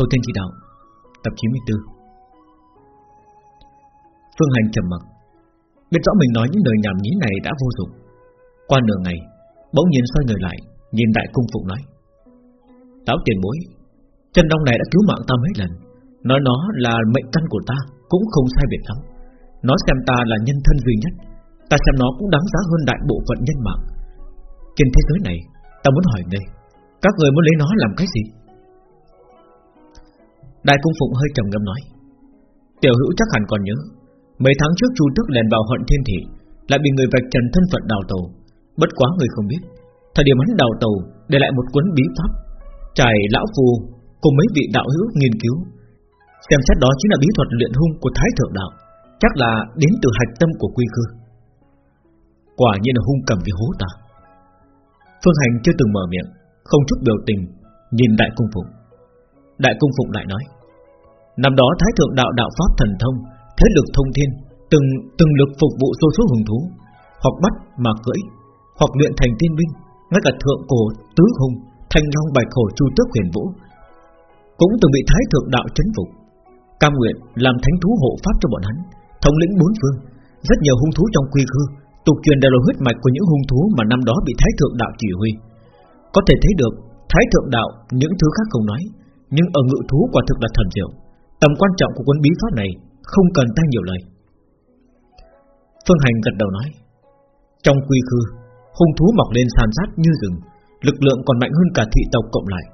Thâu Thiên Chỉ Đạo, Tập 94 Phương Hành trầm mặc, Biết rõ mình nói những lời nhảm nhí này đã vô dụng. Qua nửa ngày, Bỗng nhiên xoay người lại, Nhìn đại cung phụng nói, Táo tiền bối, Chân đông này đã cứu mạng ta mấy lần, Nói nó là mệnh căn của ta, Cũng không sai biệt lắm. Nó xem ta là nhân thân duy nhất, Ta xem nó cũng đáng giá hơn đại bộ phận nhân mạng. Trên thế giới này, Ta muốn hỏi đây Các người muốn lấy nó làm cái gì? Đại cung phụng hơi trầm ngâm nói, Tiểu hữu chắc hẳn còn nhớ, Mấy tháng trước Chu Tước lèn vào hận thiên thị, Lại bị người vạch trần thân phận đào tàu. Bất quá người không biết, Thời điểm hắn đào tàu để lại một cuốn bí pháp, Trải lão phù Cùng mấy vị đạo hữu nghiên cứu, Xem xét đó chính là bí thuật luyện hung của Thái Thượng Đạo, Chắc là đến từ hạch tâm của quy khư. Quả nhiên là hung cầm vì hố ta. Phương Hành chưa từng mở miệng, Không chút biểu tình, Nhìn Đại Cung Phụng. Đại Cung Phụng lại nói, Năm đó Thái Thượng Đạo Đạo Pháp Thần Thông, Thế lực thông thiên, Từng từng lực phục vụ số số hùng thú, Hoặc bắt mà cưỡi, Hoặc luyện thành tiên binh, Ngay cả thượng cổ tứ hùng Thanh long bạch hổ chu tước huyền vũ, Cũng từng bị Thái Thượng Đạo chấn phục, Cam nguyện làm thánh thú hộ pháp cho bọn hắn, Thống lĩnh bốn phương, Rất nhiều hung thú trong quy khư, Tục truyền đều là huyết mạch của những hung thú Mà năm đó bị Thái Thượng Đạo chỉ huy. Có thể thấy được, Thái Thượng Đạo những thứ khác không nói nhưng ở ngự thú quả thực là thần diệu. Tầm quan trọng của quân bí pháp này Không cần ta nhiều lời. Phương Hành gật đầu nói, Trong quy khư, Hung thú mọc lên san sát như rừng, Lực lượng còn mạnh hơn cả thị tộc cộng lại.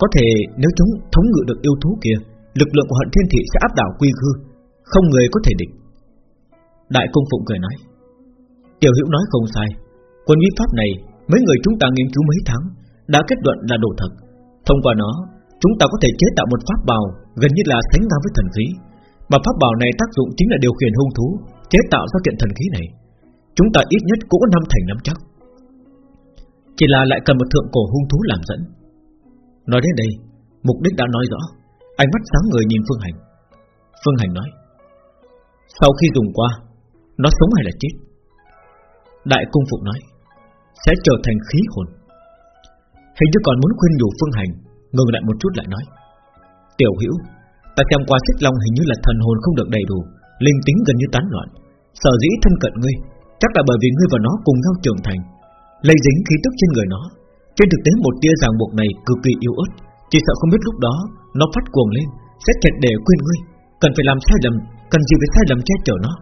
Có thể nếu chúng thống ngự được yêu thú kia, Lực lượng của hận thiên thị sẽ áp đảo quy khư, Không người có thể địch. Đại công phụng cười nói, Tiểu hữu nói không sai. Quân bí pháp này, Mấy người chúng ta nghiên cứu mấy tháng, Đã kết luận là đồ thật. Thông qua nó Chúng ta có thể chế tạo một pháp bào Gần như là sánh ngang với thần khí. Mà pháp bào này tác dụng chính là điều khiển hung thú, Chế tạo ra kiện thần khí này. Chúng ta ít nhất cũng có năm thành năm chắc. Chỉ là lại cần một thượng cổ hung thú làm dẫn. Nói đến đây, Mục đích đã nói rõ. Ánh mắt sáng người nhìn Phương Hành. Phương Hành nói, Sau khi dùng qua, Nó sống hay là chết? Đại cung phụ nói, Sẽ trở thành khí hồn. Hình như còn muốn khuyên nhủ Phương Hành Ngừng lại một chút lại nói. Tiểu hữu, Ta xem qua xích long hình như là thần hồn không được đầy đủ, Linh tính gần như tán loạn. Sở dĩ thân cận ngươi, Chắc là bởi vì ngươi và nó cùng nhau trưởng thành. Lây dính khí tức trên người nó, Trên thực tế một tia ràng buộc này cực kỳ yếu ớt, Chỉ sợ không biết lúc đó Nó phát cuồng lên, Sẽ triệt để quên ngươi. Cần phải làm sai lầm, Cần gì phải sai lầm che chở nó?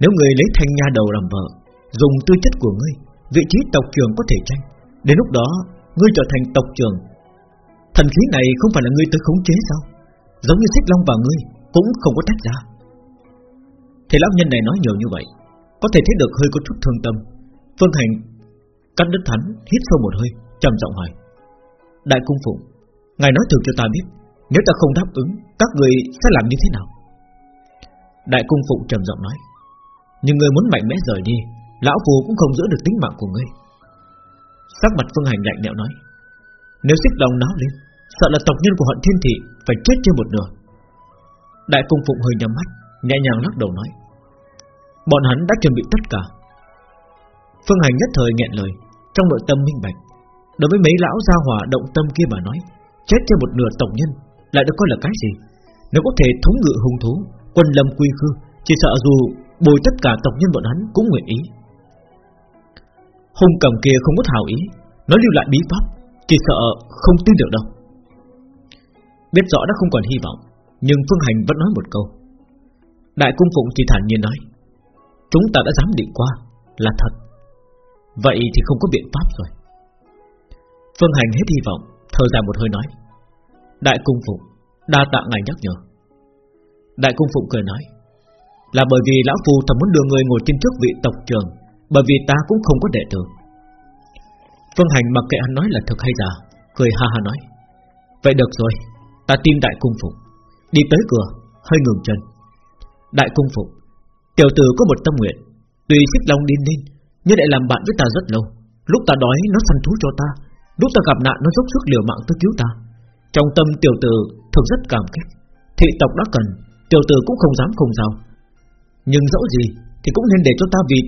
Nếu người lấy thanh nha đầu làm vợ, Dùng tư chất của ngươi, Vị trí tộc trưởng có thể tranh. Đến lúc đó, ngươi trở thành tộc trưởng Thần khí này không phải là ngươi tới khống chế sao? Giống như xích long và ngươi Cũng không có tách ra Thì lão nhân này nói nhiều như vậy, Có thể thấy được hơi có chút thương tâm. Phương Hành Cắt đứt thắn hít sâu một hơi, trầm giọng hỏi, Đại cung phụng Ngài nói thử cho ta biết, Nếu ta không đáp ứng, Các người sẽ làm như thế nào? Đại cung phụng trầm giọng nói, Nhưng người muốn mạnh mẽ rời đi, Lão phù cũng không giữ được tính mạng của ngươi. Sắc mặt Phương Hành lạnh lẽo nói, Nếu xích lòng náo lên Sợ là tộc nhân của hận thiên thị Phải chết trên một nửa. Đại cung phụng hơi nhắm mắt, Nhẹ nhàng lắc đầu nói, Bọn hắn đã chuẩn bị tất cả. Phương Hành nhất thời nghẹn lời, Trong nội tâm minh bạch, Đối với mấy lão gia hỏa động tâm kia mà nói, Chết trên một nửa tộc nhân Lại được coi là cái gì? Nếu có thể thống ngự hung thú, Quân lâm quy khư, Chỉ sợ dù bồi tất cả tộc nhân bọn hắn cũng nguyện ý. Hung cầm kia không có hào ý, Nó lưu lại bí pháp, Chỉ sợ không tin được đâu. Biết rõ đã không còn hy vọng, Nhưng Phương Hành vẫn nói một câu. Đại cung phụng thì thản nhiên nói, Chúng ta đã dám định qua, Là thật. Vậy thì không có biện pháp rồi. Phương Hành hết hy vọng, Thở dài một hơi nói, Đại cung phụng, Đa tạ ngài nhắc nhở. Đại cung phụng cười nói, Là bởi vì lão phu thầm muốn đưa người ngồi trên trước vị tộc trường Bởi vì ta cũng không có đệ tử. Phương Hành mặc kệ hắn nói là thật hay giả, Cười ha ha nói, Vậy được rồi Ta tin đại cung phục Đi tới cửa, Hơi ngừng chân. Đại cung phục Tiểu tử có một tâm nguyện. Tùy xích long điên lên, Nhưng lại làm bạn với ta rất lâu. Lúc ta đói, nó săn thú cho ta. Lúc ta gặp nạn, nó dốc sức liều mạng tới cứu ta. Trong tâm tiểu tử thực rất cảm kích. Thị tộc đã cần, Tiểu tử cũng không dám không giao Nhưng dẫu gì thì cũng nên để cho ta vịt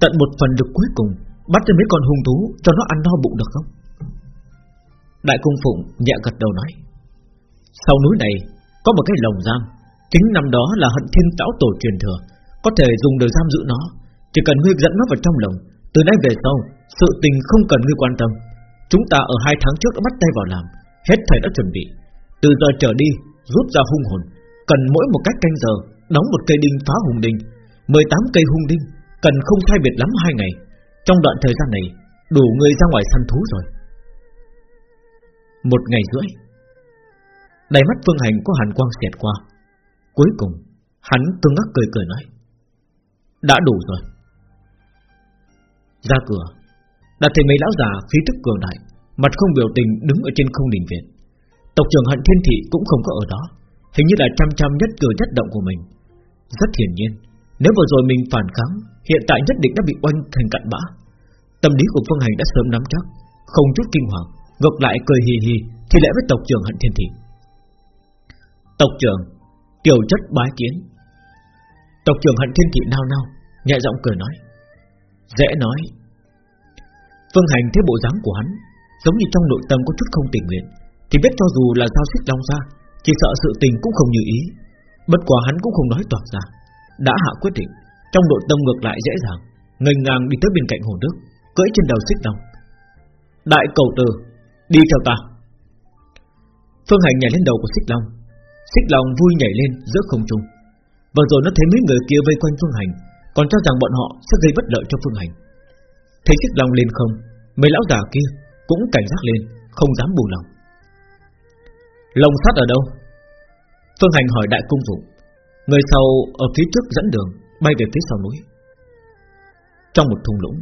Tận một phần được cuối cùng, Bắt cho mấy con hung thú cho nó ăn no bụng được không? Đại cung phụng nhẹ gật đầu nói. Sau núi này, Có một cái lồng giam. Chính năm đó là hận thiên lão tổ truyền thừa, Có thể dùng để giam giữ nó. Chỉ cần ngươi dẫn nó vào trong lồng, Từ nay về sau, Sự tình không cần ngươi quan tâm. Chúng ta ở hai tháng trước đã bắt tay vào làm, Hết thầy đã chuẩn bị. Từ giờ trở đi, rút ra hung hồn, Cần mỗi một cách canh giờ, Đóng một cây đinh phá hùng đinh 18 cây hung đinh, Cần không thay biệt lắm hai ngày. Trong đoạn thời gian này, Đủ người ra ngoài săn thú rồi. Một ngày rưỡi Đầy mắt Phương Hành có hàn quang xẹt qua. Cuối cùng, Hắn tương ngắc cười cười nói, Đã đủ rồi. Ra cửa, Đã thấy mấy lão già khí tức cường đại, Mặt không biểu tình đứng ở trên không đình viện. Tộc trưởng hận thiên thị cũng không có ở đó, Hình như là trăm trăm nhất cử nhất động của mình. Rất hiển nhiên, Nếu vừa rồi mình phản kháng, Hiện tại nhất định đã bị oanh thành cặn bã. Tâm lý của Phương Hành đã sớm nắm chắc, Không chút kinh hoàng, Ngược lại cười hì hì Thì lẽ với tộc trưởng hận thiên thị. Tộc trưởng Tiểu chất bái kiến. Tộc trưởng hận thiên thị nao nao, Nhẹ giọng cười nói, Dễ nói. Phương Hành thấy bộ dáng của hắn, Giống như trong nội tâm có chút không tình nguyện, Thì biết cho dù là giao xích long ra Chỉ sợ sự tình cũng không như ý. Bất quả hắn cũng không nói toạc ra, Đã hạ quyết định, Trong nội tâm ngược lại dễ dàng Ngành ngang đi tới bên cạnh hồ nước, Cưỡi trên đầu xích long. Đại cầu từ Đi theo ta. Phương Hành nhảy lên đầu của xích long Xích lòng vui nhảy lên giữa không trung. Vừa rồi nó thấy mấy người kia vây quanh Phương Hành, Còn cho rằng bọn họ sẽ gây bất lợi cho Phương Hành. Thấy xích lòng lên không, Mấy lão già kia cũng cảnh giác lên, Không dám bù lòng. Lồng sắt ở đâu? Phương Hành hỏi đại cung vụ Người sau ở phía trước dẫn đường, Bay về phía sau núi. Trong một thung lũng,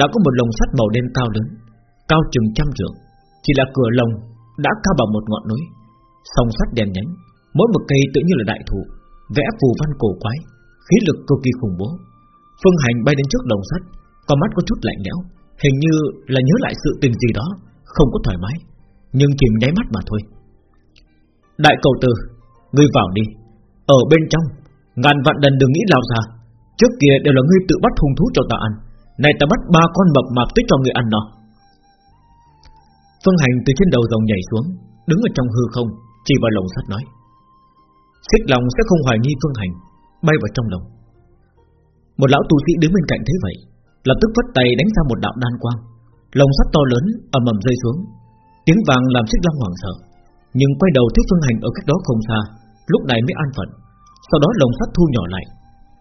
Đã có một lồng sắt màu đen cao lớn, Cao chừng trăm trượng. Chỉ là cửa lồng đã cao bằng một ngọn núi. Song sắt đèn nhánh, Mỗi một cây tự như là đại thụ, Vẽ phù văn cổ quái, Khí lực cực kỳ khủng bố. Phương Hành bay đến trước đồng sắt, Con mắt có chút lạnh lẽo, Hình như là nhớ lại sự tình gì đó, Không có thoải mái, Nhưng chỉ nháy mắt mà thôi. Đại cầu tử, Ngươi vào đi. Ở bên trong, Ngàn vạn lần đừng nghĩ lao ra. Trước kia đều là ngươi tự bắt hung thú cho ta ăn, nay ta bắt ba con mập mạp tới cho ngươi ăn nó Phương Hành từ trên đầu rồng nhảy xuống, Đứng ở trong hư không chỉ vào lồng sắt nói, Xích lòng sẽ không hoài nghi Phương Hành, Bay vào trong lồng Một lão tu sĩ đứng bên cạnh thấy vậy, Lập tức vất tay đánh ra một đạo đan quang. Lồng sắt to lớn, ầm ầm rơi xuống. Tiếng vàng làm xích long hoảng sợ, Nhưng quay đầu thấy Phương Hành ở cách đó không xa, Lúc này mới an phận. Sau đó lồng sắt thu nhỏ lại,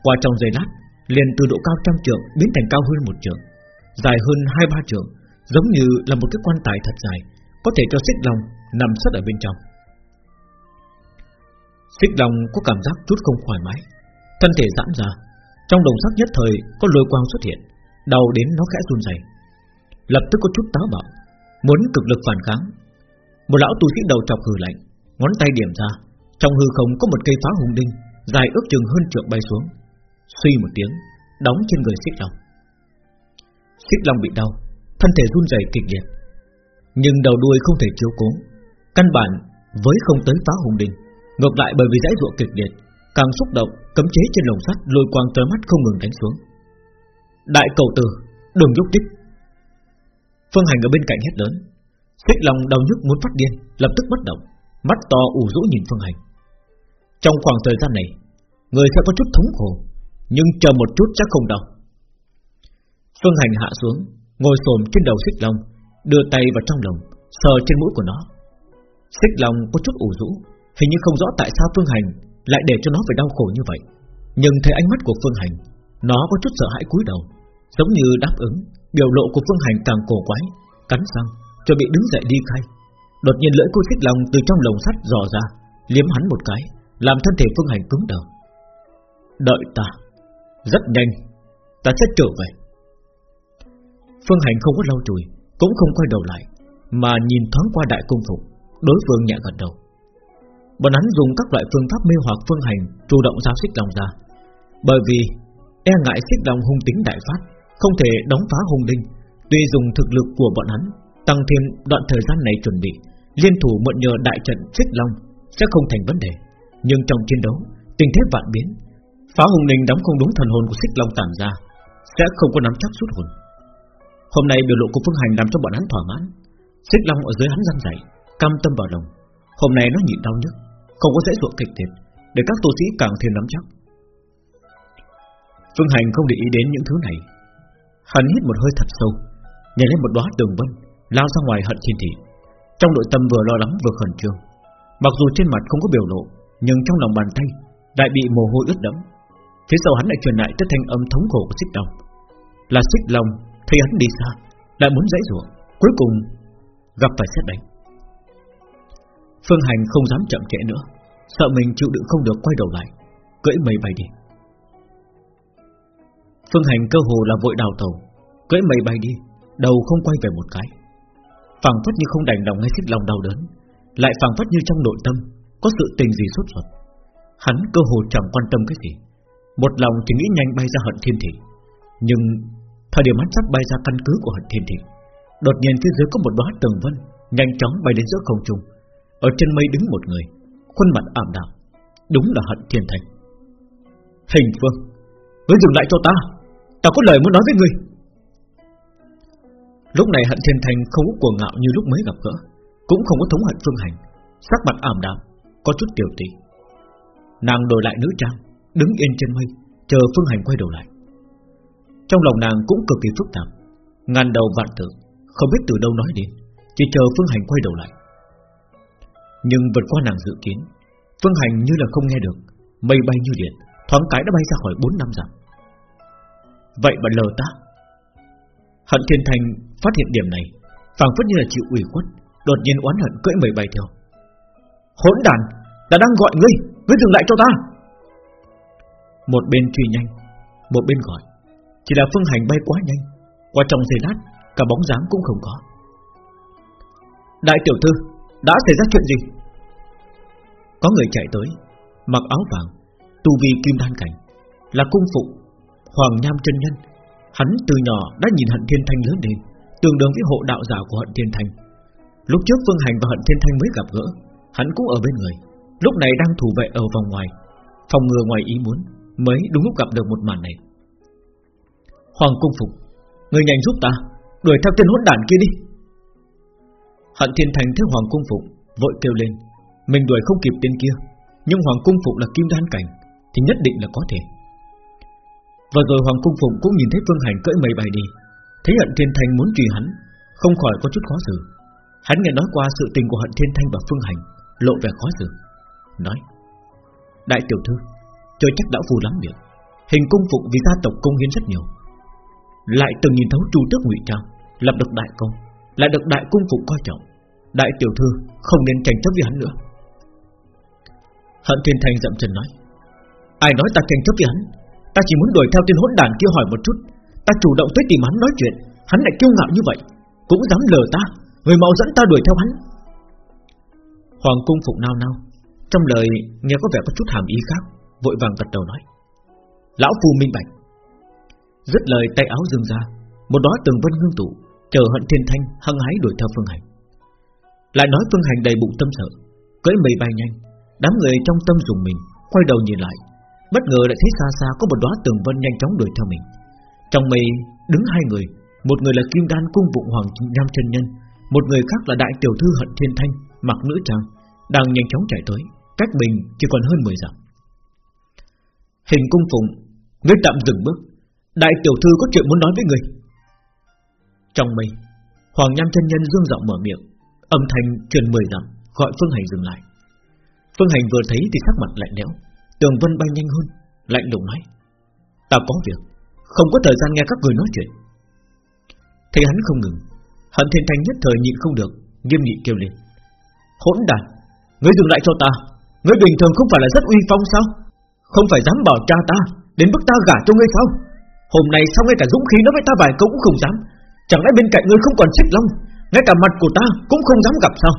Qua trong giây lát, liền từ độ cao trăm trượng biến thành cao hơn một trượng, Dài hơn hai ba trượng, Giống như là một cái quan tài thật dài, Có thể cho xích long nằm sắt ở bên trong. Xích long có cảm giác chút không thoải mái. Thân thể giãn ra Trong đồng sắc nhất thời có lôi quang xuất hiện Đầu đến nó khẽ run rẩy, Lập tức có chút táo bạo Muốn cực lực phản kháng. Một lão tu sĩ đầu chọc hừ lạnh Ngón tay điểm ra Trong hư không có một cây phá hùng đinh Dài ước chừng hơn trượng bay xuống. Suy một tiếng Đóng trên người xích long. Xích long bị đau Thân thể run rẩy kịch liệt. Nhưng đầu đuôi không thể chiếu cố Căn bản với không tới phá hùng đinh. Ngược lại bởi vì dãy ruộng kịch liệt, Càng xúc động, cấm chế trên lồng sắt Lôi quang tới mắt không ngừng đánh xuống. Đại cầu tử, Đừng nhúc tích Phương Hành ở bên cạnh hét lớn. Xích lòng đau nhức muốn phát điên, Lập tức bất động, Mắt to ủ rũ nhìn Phương Hành. Trong khoảng thời gian này, Người sẽ có chút thống khổ, Nhưng chờ một chút chắc không đau. Phương Hành hạ xuống, Ngồi xổm trên đầu xích long, Đưa tay vào trong lồng, Sờ trên mũi của nó. Xích long có chút ủ rũ Hình như không rõ tại sao Phương Hành Lại để cho nó phải đau khổ như vậy. Nhưng thấy ánh mắt của Phương Hành, Nó có chút sợ hãi cúi đầu, Giống như đáp ứng. Biểu lộ của Phương Hành càng cổ quái, Cắn răng cho bị đứng dậy đi khai Đột nhiên lưỡi cô xích lòng từ trong lồng sắt dò ra, Liếm hắn một cái, Làm thân thể Phương Hành cứng đờ. Đợi ta, Rất nhanh, Ta sẽ trở về. Phương Hành không có lâu chùi, Cũng không quay đầu lại, Mà nhìn thoáng qua đại cung phục, Đối phương nhẹ gật đầu. Bọn hắn dùng các loại phương pháp mê hoặc Phương Hành Chủ động giao xích long ra. Bởi vì e ngại xích long hung tính đại phát, Không thể đóng phá hung linh. Tuy dùng thực lực của bọn hắn, Tăng thêm đoạn thời gian này chuẩn bị, Liên thủ mượn nhờ đại trận xích long Sẽ không thành vấn đề. Nhưng trong chiến đấu, Tình thế vạn biến, Phá hung đình đóng không đúng thần hồn của xích long tản ra, Sẽ không có nắm chắc rút hồn. Hôm nay biểu lộ của Phương Hành làm cho bọn hắn thỏa mãn. Xích long ở dưới hắn răng dậy Cam tâm vào lòng. Hôm nay nó nhịn đau nhất. Không có dễ dụa kịch liệt, Để các tu sĩ càng thêm nắm chắc. Phương Hành không để ý đến những thứ này. Hắn hít một hơi thật sâu, Nhảy lên một đóa tường vân, Lao ra ngoài hận thiên thị. Trong nội tâm vừa lo lắng vừa khẩn trương. Mặc dù trên mặt không có biểu lộ, Nhưng trong lòng bàn tay Lại bị mồ hôi ướt đẫm. Phía sau hắn lại truyền lại tới thanh âm thống khổ của xích đồng Là xích lòng Thấy hắn đi xa, Lại muốn dãy rủa Cuối cùng gặp phải xét đánh. Phương Hành không dám chậm trễ nữa. Sợ mình chịu đựng không được, quay đầu lại, Cưỡi mây bay đi. Phương Hành cơ hồ là vội đào tàu Cưỡi mây bay đi, Đầu không quay về một cái. Phảng phất như không đành lòng hay xích lòng đau đớn, Lại phảng phất như trong nội tâm Có sự tình gì sốt ruột. Hắn cơ hồ chẳng quan tâm cái gì, Một lòng chỉ nghĩ nhanh bay ra hận thiên thị. Nhưng Thời điểm hắn sắp bay ra căn cứ của hận thiên thị, Đột nhiên phía dưới có một đóa tường vân Nhanh chóng bay đến giữa không trung. Ở trên mây đứng một người Khuôn mặt ảm đạm. Đúng là hận thiên thành. Hình phương Ngươi dừng lại cho ta. Ta có lời muốn nói với ngươi. Lúc này hận thiên thành không có cuồng ngạo như lúc mới gặp gỡ, Cũng không có thống hận phương hành. Sắc mặt ảm đạm, Có chút tiểu tì Nàng đổi lại nữ trang, Đứng yên trên mây, Chờ phương hành quay đầu lại. Trong lòng nàng cũng cực kỳ phức tạp. Ngàn đầu vạn tử Không biết từ đâu nói đến, Chỉ chờ phương hành quay đầu lại. Nhưng vượt qua nàng dự kiến. Phương hành như là không nghe được. Mây bay như điện. Thoáng cái đã bay ra khỏi 4 năm dặm. Vậy mà lờ ta. Hận thiên thành phát hiện điểm này. Phảng phất như là chịu ủy khuất. Đột nhiên oán hận cưỡi mây bay theo. Hỗn đàn, Ta đang gọi ngươi. Ngươi dừng lại cho ta. Một bên truy nhanh, Một bên gọi. Chỉ là phương hành bay quá nhanh. Qua trong giây lát, Cả bóng dáng cũng không có. Đại tiểu thư đã xảy ra chuyện gì? Có người chạy tới, Mặc áo vàng Tu vi kim đan cảnh, Là cung phụ, Hoàng Nham chân nhân. Hắn từ nhỏ đã nhìn hận thiên thanh lớn lên, Tương đương với hộ đạo giả của hận thiên thanh. Lúc trước Phương Hành và hận thiên thanh mới gặp gỡ, Hắn cũng ở bên người, Lúc này đang thủ vệ ở vòng ngoài, Phòng ngừa ngoài ý muốn, Mới đúng lúc gặp được một màn này. Hoàng cung phục Người nhanh giúp ta, Đuổi theo tên hỗn đản kia đi. Hận thiên thành thấy Hoàng cung phục Vội kêu lên. Mình đuổi không kịp tên kia, Nhưng Hoàng cung phục là kim đan cảnh, Thì nhất định là có thể. Và rồi Hoàng cung phục cũng nhìn thấy Phương Hành cưỡi mây bay đi. Thấy hận thiên thành muốn truy hắn, Không khỏi có chút khó xử. Hắn nghe nói qua sự tình của hận thiên thanh và Phương Hành, Lộ vẻ khó xử. Nói, Đại tiểu thư Chơi chắc đã phù lắm miệng. Hình cung phục vì gia tộc công hiến rất nhiều. Lại từng nhìn thấu chu tước ngụy trang, Lập được đại công. Lại được đại cung phụng coi trọng. Đại tiểu thư không nên tranh chấp với hắn nữa. Hận thiên thành dậm chân nói, Ai nói ta tranh chấp với hắn? Ta chỉ muốn đuổi theo tên hỗn đàn kia hỏi một chút. Ta chủ động tới tìm hắn nói chuyện. Hắn lại kiêu ngạo như vậy, Cũng dám lừa ta. Người mau dẫn ta đuổi theo hắn. Hoàng cung phục nao nao. Trong lời nghe có vẻ có chút hàm ý khác, Vội vàng gật đầu nói, Lão phu minh bạch. Dứt lời tay áo dừng ra, Một đó từng vân ngưng tụ. Chờ hận thiên thanh hăng hái đuổi theo phương hành. Lại nói phương hành đầy bụng tâm sợ, Cưỡi mây bay nhanh, Đám người trong tâm dùng mình, Quay đầu nhìn lại, Bất ngờ lại thấy xa xa có một đóa tường vân nhanh chóng đuổi theo mình. Trong mây đứng hai người, Một người là kim đan cung vụng hoàng nam chân nhân, Một người khác là đại tiểu thư hận thiên thanh, Mặc nữ trang, Đang nhanh chóng chạy tới, Cách mình chỉ còn hơn 10 dặm. Hình cung phụng Ngươi tạm dừng bước. Đại tiểu thư có chuyện muốn nói với người. Trong mây Hoàng nham chân nhân dương giọng mở miệng, Âm thanh truyền 10 dặm, Gọi Phương Hành dừng lại. Phương Hành vừa thấy thì sắc mặt lạnh lẽo, Tường vân bay nhanh hơn, Lạnh lùng nói, Ta có việc, Không có thời gian nghe các người nói chuyện. Thấy hắn không ngừng Hận thiên thanh nhất thời nhịn không được, Nghiêm nghị kêu lên, Hỗn đàn, Ngươi dừng lại cho ta, Ngươi bình thường không phải là rất uy phong sao? Không phải dám bảo cha ta, Đến bức ta gả cho ngươi sao? Hôm nay sao ngay cả dũng khí nói với ta vài câu cũng không dám Chẳng lẽ bên cạnh ngươi không còn xích long? Ngay cả mặt của ta cũng không dám gặp sao?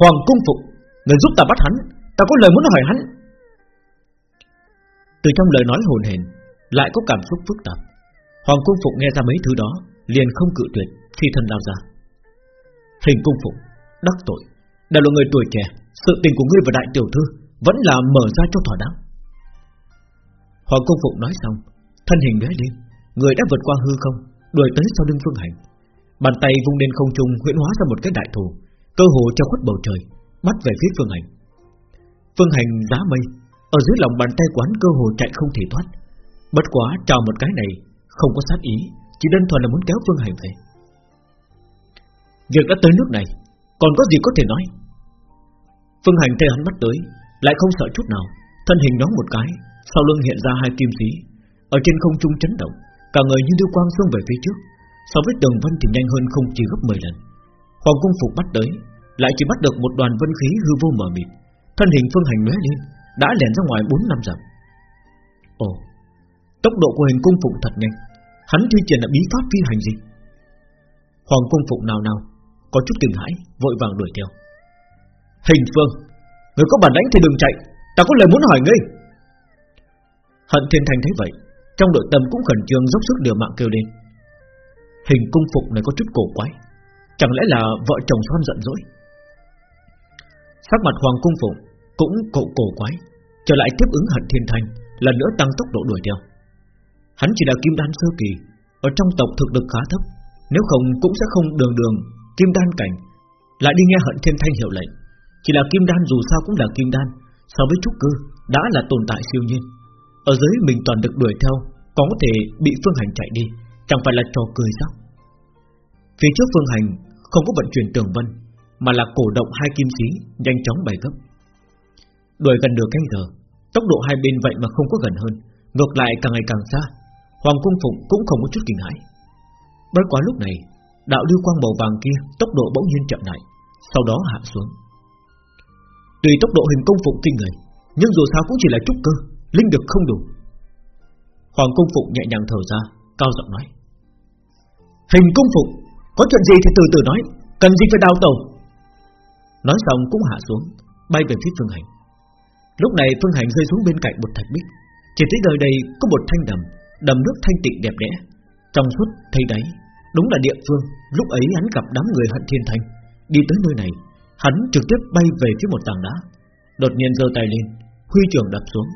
Hoàng cung phục Người giúp ta bắt hắn, Ta có lời muốn hỏi hắn. Từ trong lời nói hồn hển Lại có cảm xúc phức tạp. Hoàng cung phục nghe ra mấy thứ đó, Liền không cự tuyệt, phi thân lao ra. Hình cung phục Đắc tội. Đã là người tuổi trẻ, Sự tình của ngươi và đại tiểu thư Vẫn là mở ra cho thỏa đáng. Hoàng cung phục nói xong, Thân hình lóe lên, Người đã vượt qua hư không Đuổi tới sau lưng phương hành. Bàn tay vung lên không trung huyễn hóa ra một cái đại thù Cơ hồ cho khuất bầu trời, Bắt về phía Phương Hành. Phương Hành giá mây, Ở dưới lòng bàn tay quán cơ hồ chạy không thể thoát. Bất quá chào một cái này, Không có sát ý, Chỉ đơn thuần là muốn kéo Phương Hành về. Việc đã tới nước này, Còn có gì có thể nói? Phương Hành thấy hắn bắt tới, Lại không sợ chút nào, Thân hình nhoáng một cái, Sau lưng hiện ra hai kim sĩ Ở trên không trung chấn động. Cả người như đưa quang xông về phía trước. So với tường vân thì nhanh hơn không chỉ gấp 10 lần. Hoàng cung phục bắt tới, Lại chỉ bắt được một đoàn vân khí hư vô mờ mịt. Thân hình phương hành lóe lên, Đã lẻn ra ngoài 4 năm dặm. Ồ, Tốc độ của hình cung phục thật nhanh. Hắn thi triển là bí pháp phi hành gì Hoàng cung phục nào nào, Có chút kinh hãi, Vội vàng đuổi theo. Hình phương, Người có bản lãnh thì đừng chạy. Ta có lời muốn hỏi ngươi. Hận thiên thành thấy vậy trong đội tâm cũng khẩn trương dốc sức điều mạng kêu lên. Hình cung phục này có chút cổ quái. Chẳng lẽ là vợ chồng son giận dỗi? Sắc mặt Hoàng cung phục Cũng cổ cổ quái, Trở lại tiếp ứng hận thiên thành Lần nữa tăng tốc độ đuổi theo. Hắn chỉ là kim đan sơ kỳ, Ở trong tộc thực lực khá thấp, Nếu không cũng sẽ không đường đường Kim đan cảnh. Lại đi nghe hận thiên thanh hiệu lệnh, Chỉ là kim đan dù sao cũng là kim đan, So với trúc cơ đã là tồn tại siêu nhiên. Ở dưới mình toàn được đuổi theo có thể bị phương hành chạy đi, Chẳng phải là trò cười sao? Phía trước phương hành không có vận chuyển tường vân, Mà là cổ động hai kim khí Nhanh chóng bày gấp. Đuổi gần nửa canh giờ, Tốc độ hai bên vậy mà không có gần hơn, Ngược lại càng ngày càng xa, Hoàng cung phụng cũng không có chút kinh hãi. Bất quá lúc này, Đạo lưu quang màu vàng kia tốc độ bỗng nhiên chậm lại, Sau đó hạ xuống. Tùy tốc độ hình công phụng kinh người, Nhưng dù sao cũng chỉ là trúc cơ, Linh lực không đủ Hoàng công phụng nhẹ nhàng thở ra, Cao giọng nói. Hình công phụng, Có chuyện gì thì từ từ nói, Cần gì phải đào tàu Nói xong cũng hạ xuống, Bay về phía phương hành. Lúc này phương hành rơi xuống bên cạnh một thạch bích. Chỉ thấy nơi đây có một thanh đầm Đầm nước thanh tịnh đẹp đẽ. Trong suốt thấy đáy, Đúng là địa phương, Lúc ấy hắn gặp đám người hận thiên thanh Đi tới nơi này, Hắn trực tiếp bay về phía một tảng đá. Đột nhiên giơ tay lên, Huy trường đập xuống.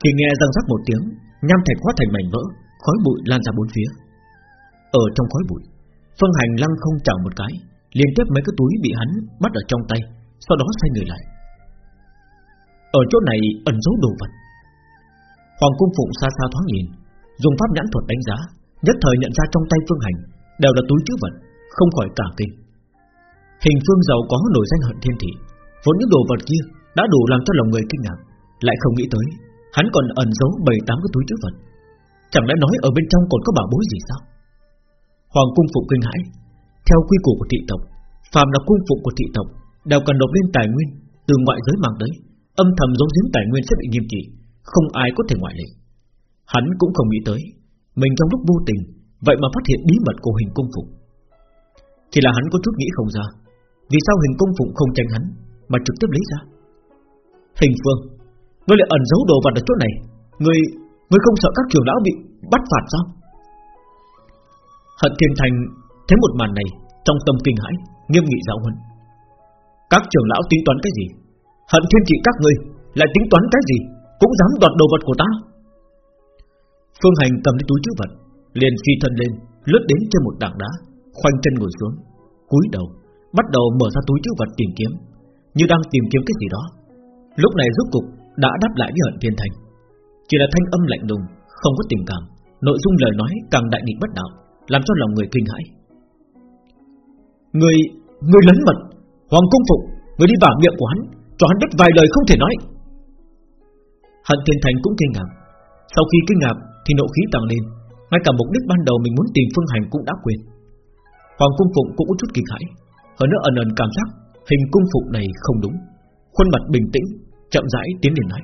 Thì nghe răng rắc một tiếng Nham thạch hóa thành mảnh vỡ, Khói bụi lan ra bốn phía. Ở trong khói bụi, Phương hành lăng không chảo một cái Liên tiếp mấy cái túi bị hắn bắt ở trong tay, Sau đó xoay người lại. Ở chỗ này ẩn giấu đồ vật. Hoàng cung phụng xa xa thoáng nhìn, Dùng pháp nhãn thuật đánh giá, Nhất thời nhận ra trong tay Phương Hành Đều là túi chứa vật, Không khỏi cả kinh. Hình phương giàu có nổi danh hận thiên thị, Vốn những đồ vật kia đã đủ làm cho lòng người kinh ngạc, Lại không nghĩ tới Hắn còn ẩn giấu bảy tám cái túi chứa vật. Chẳng lẽ nói ở bên trong còn có bảo bối gì sao? Hoàng cung phụ kinh hãi. Theo quy củ của thị tộc, Phàm là cung phụ của thị tộc Đều cần nộp lên tài nguyên Từ ngoại giới mang tới. Âm thầm giấu giếm tài nguyên sẽ bị nghiêm trị, Không ai có thể ngoại lệ. Hắn cũng không nghĩ tới, Mình trong lúc vô tình, Vậy mà phát hiện bí mật của hình cung phụ. Chỉ là hắn có chút nghĩ không ra, vì sao hình cung phụ không tranh hắn, Mà trực tiếp lấy ra? Hình phương Ngươi lại ẩn giấu đồ vật ở chỗ này. Ngươi Ngươi không sợ các trưởng lão bị bắt phạt sao? Hận thiên thành Thấy một màn này, Trong tâm kinh hãi, Nghiêm nghị giáo huấn. Các trưởng lão tính toán cái gì? Hận thiên trị các ngươi Lại tính toán cái gì? Cũng dám đoạt đồ vật của ta? Phương hành cầm lấy túi chứa vật, Liền phi thân lên, Lướt đến trên một tảng đá, Khoanh chân ngồi xuống, cúi đầu, Bắt đầu mở ra túi chứa vật tìm kiếm. Như đang tìm kiếm cái gì đó. Lúc này rốt cục đã đáp lại với hận thiên thành Chỉ là thanh âm lạnh lùng Không có tình cảm Nội dung lời nói càng đại nghịch bất đạo Làm cho lòng người kinh hãi. Người, người lớn mật Hoàng cung phục, người đi vào miệng của hắn Cho hắn biết vài lời không thể nói. Hận thiên thành cũng kinh ngạc. Sau khi kinh ngạc thì nộ khí tăng lên Ngay cả mục đích ban đầu mình muốn tìm phương hành cũng đã quên. Hoàng cung phụng cũng có chút kinh hãi hơn nữa ẩn ẩn cảm giác Hình cung phụng này không đúng Khuôn mặt bình tĩnh Chậm rãi tiến đến nói.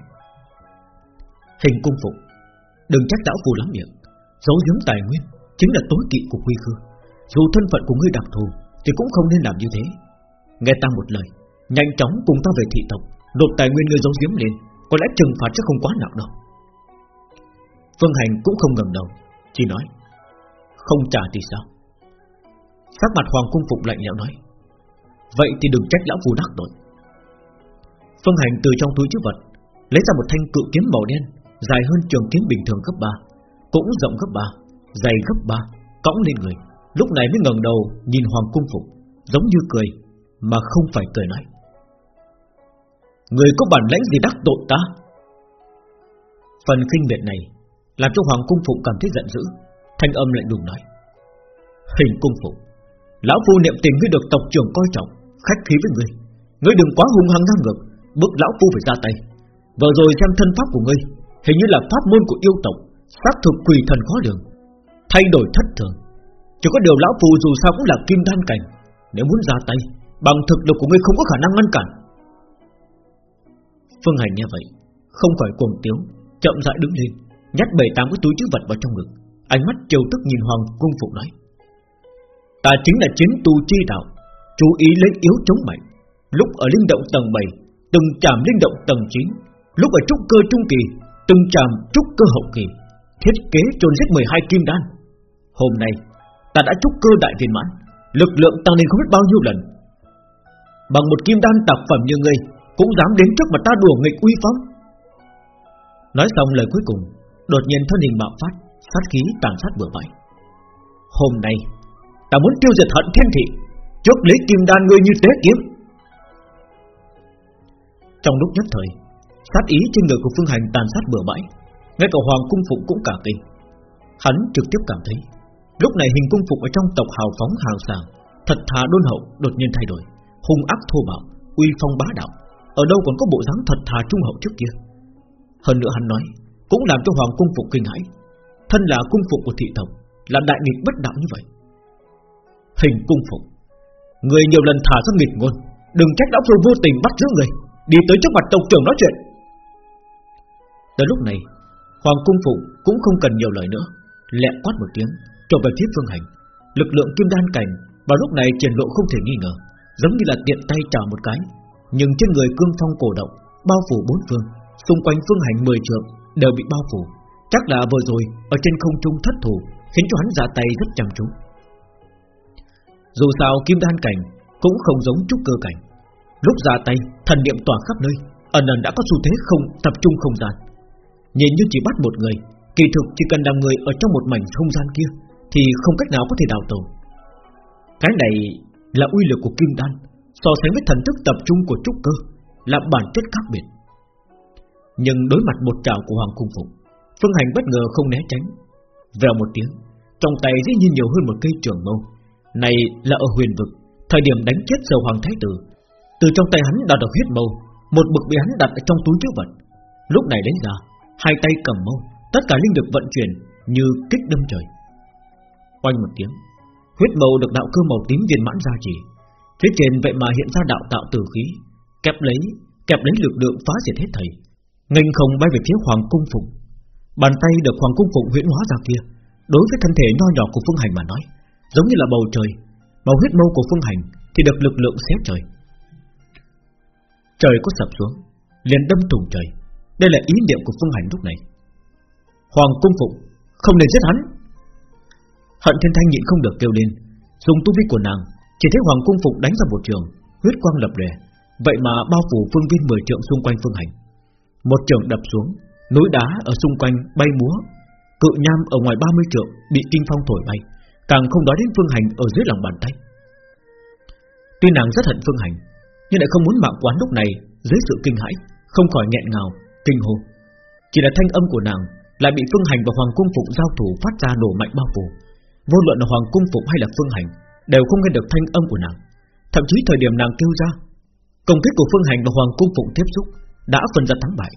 Hình cung phục Đừng trách lão phù lắm miệng. Giấu giếm tài nguyên Chính là tối kỵ của quy khư. Dù thân phận của ngươi đặc thù Thì cũng không nên làm như thế. Nghe ta một lời, Nhanh chóng cùng ta về thị tộc, Đột tài nguyên ngươi giấu giếm lên, Có lẽ trừng phạt chắc không quá nặng đâu. Phương Hành cũng không ngẩng đầu, Chỉ nói, Không trả thì sao? Sắc mặt Hoàng Cung Phục lạnh lẽo nói, Vậy thì đừng trách lão phù đắc tội. Phương Hành từ trong túi chứa vật, Lấy ra một thanh cự kiếm màu đen, Dài hơn trường kiếm bình thường gấp 3 Cũng rộng gấp 3 Dày gấp 3 Cõng lên người. Lúc này mới ngẩng đầu nhìn Hoàng Cung Phục, Giống như cười, Mà không phải cười nói. Người có bản lãnh gì đắc tội ta? Phần kinh biệt này Làm cho Hoàng Cung Phụng cảm thấy giận dữ, Thanh âm lạnh lùng nói. Hình Cung Phụng Lão Phu niệm tình ngươi được tộc trưởng coi trọng, Khách khí với ngươi Ngươi đừng quá hung hăng ngang ngược Bức Lão Phu phải ra tay. Vừa rồi xem thân pháp của ngươi, Hình như là pháp môn của yêu tộc, Xác thực quỷ thần khó lường, Thay đổi thất thường. Chỉ có điều Lão Phu dù sao cũng là kim đan cảnh, Nếu muốn ra tay, Bằng thực lực của ngươi không có khả năng ngăn cản. Phương Hành nghe vậy, Không khỏi cuồng tiếu, Chậm rãi đứng lên, Nhét bảy tám cái túi chứa vật vào trong ngực, Ánh mắt trêu tức nhìn Hoàng cung phục nói, Ta chính là chiến tu chi đạo, Chú ý lấy yếu chống mạnh. Lúc ở linh động tầng 7 Từng chạm linh động tầng 9 Lúc ở trúc cơ trung kỳ, Từng chạm trúc cơ hậu kỳ, Thiết kế trôn giết 12 kim đan. Hôm nay, ta đã trúc cơ đại viên mãn, Lực lượng tăng lên không biết bao nhiêu lần. Bằng một kim đan tạp phẩm như ngươi, Cũng dám đến trước mặt ta đùa nghịch uy phong. Nói xong lời cuối cùng, Đột nhiên thân hình bạo phát, Sát khí tàn sát bừa bãi. Hôm nay, Ta muốn tiêu diệt hận thiên thị, Trước lấy kim đan ngươi như tế kiếm. Trong lúc nhất thời, Sát ý trên người của Phương Hành tàn sát bừa bãi, Ngay cả Hoàng Cung Phụng cũng cả kinh. Hắn trực tiếp cảm thấy, Lúc này hình cung phụng ở trong tộc hào phóng hào sảng Thật thà đôn hậu đột nhiên thay đổi, Hung ác thô bạo, Uy phong bá đạo, Ở đâu còn có bộ dáng thật thà trung hậu trước kia. Hơn nữa hắn nói, Cũng làm cho Hoàng cung phụng kinh hãi, Thân là cung phụng của thị tộc, Là đại nghịch bất đạo như vậy. Hình cung phụng, Người nhiều lần thả ra nghịch ngôn, Đừng trách lão phu vô tình bắt giữ người. Đi tới trước mặt tộc trưởng nói chuyện. Tới lúc này, Hoàng cung phụng cũng không cần nhiều lời nữa, Lẹ quát một tiếng, Trở về phía phương hành. Lực lượng kim đan cảnh Vào lúc này triển lộ không thể nghi ngờ, Giống như là tiện tay trả một cái, Nhưng trên người cương phong cổ động, Bao phủ bốn phương, Xung quanh phương hành mười trượng đều bị bao phủ. Chắc là vừa rồi ở trên không trung thất thủ, Khiến cho hắn ra tay rất chăm chú. Dù sao, kim đan cảnh Cũng không giống trúc cơ cảnh. Lúc ra tay thần niệm tỏa khắp nơi Ẩn ẩn đã có xu thế không tập trung không gian. Nhìn như chỉ bắt một người Kỳ thực chỉ cần là người ở trong một mảnh không gian kia Thì không cách nào có thể đào tẩu. Cái này là uy lực của kim đan So sánh với thần thức tập trung của trúc cơ Là bản chất khác biệt. Nhưng đối mặt một trào của Hoàng Cung Phục, Phương Hành bất ngờ không né tránh. Vèo một tiếng Trong tay dĩ nhiên nhiều hơn một cây trường mâu. Này là ở huyền vực Thời điểm đánh chết sầu Hoàng Thái Tử từ trong tay hắn đạt được huyết mâu, Một bực bị hắn đặt ở trong túi chứa vật. Lúc này lấy ra Hai tay cầm mâu, Tất cả linh lực vận chuyển như kích đâm trời. Oanh một tiếng, Huyết mâu được đạo cơ màu tím viên mãn ra chỉ Phía trên vậy mà hiện ra đạo tạo tử khí, Kẹp lấy Kẹp lấy lực lượng phá diệt hết thầy. Nghênh không bay về phía Hoàng Cung Phụng. Bàn tay được Hoàng Cung Phụng huyễn hóa ra kia, Đối với thân thể nho nhỏ của Phương Hành mà nói, Giống như là bầu trời. Màu huyết mâu của Phương Hành Thì được lực lượng xé trời. Trời có sập xuống, liền đâm thủng trời. Đây là ý niệm của Phương Hành lúc này. Hoàng cung phụng Không nên giết hắn. Hận thiên thanh nhịn không được kêu lên. Dùng tu vi của nàng, Chỉ thấy hoàng cung phụng đánh ra một trường, Huyết quang lập lè Vậy mà bao phủ phương viên 10 trượng xung quanh phương hành. Một trường đập xuống, Núi đá ở xung quanh bay múa. Cự nham ở ngoài 30 trượng Bị kinh phong thổi bay, Càng không nói đến phương hành ở dưới lòng bàn tay. Tuy nàng rất hận phương hành nhưng lại không muốn mạng quán lúc này Dưới sự kinh hãi Không khỏi nghẹn ngào, kinh hồn Chỉ là thanh âm của nàng lại bị Phương Hành và Hoàng Cung Phụng giao thủ phát ra nổ mạnh bao phủ. Vô luận là Hoàng Cung Phụng hay là Phương Hành đều không nghe được thanh âm của nàng. Thậm chí thời điểm nàng kêu ra, công kích của Phương Hành và Hoàng Cung Phụng tiếp xúc đã phân ra thắng bại,